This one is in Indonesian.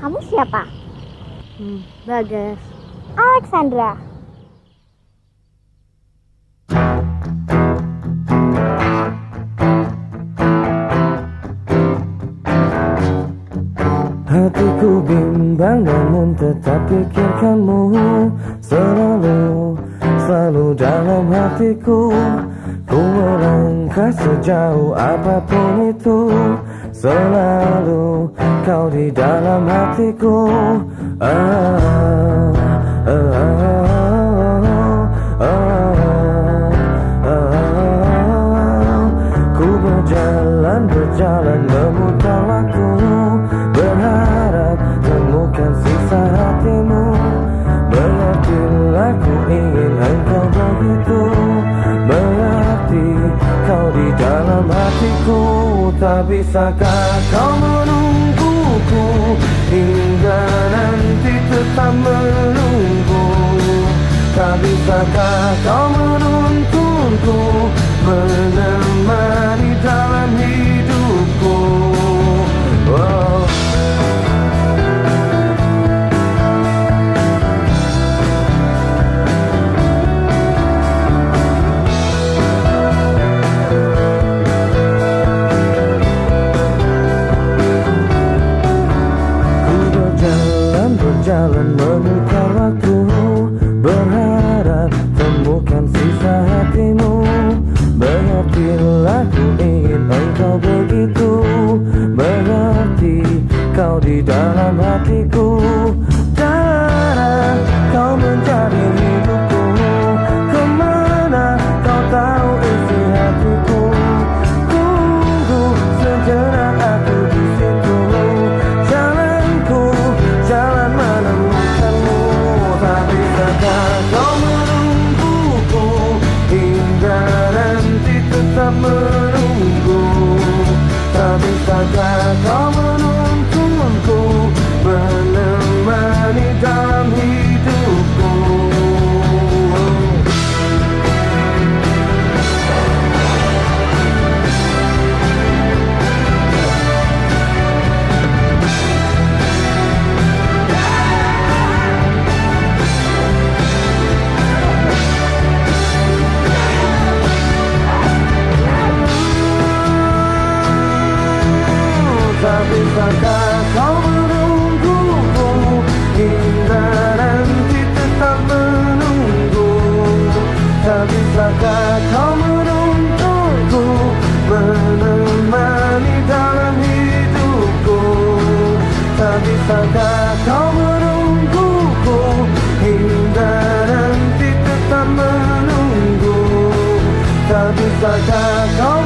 kamu siapa? Hmm, Bagas. Alexandra. Hatiku bimbang namun tetap pikirkanmu Selalu, selalu dalam hatiku Ku melangkah sejauh apa pun itu Selalu kau di dalam hatiku. Ah, bisakah kau menungguku Hingga nanti tetap menunggu? Tak bisakah kau menuntunku Menemani dalam hidupku bisakah kau menuntunku Menemani dalam hidupku? Tak bisakah kau menungguku Hingga nanti tetap menunggu? Tak kau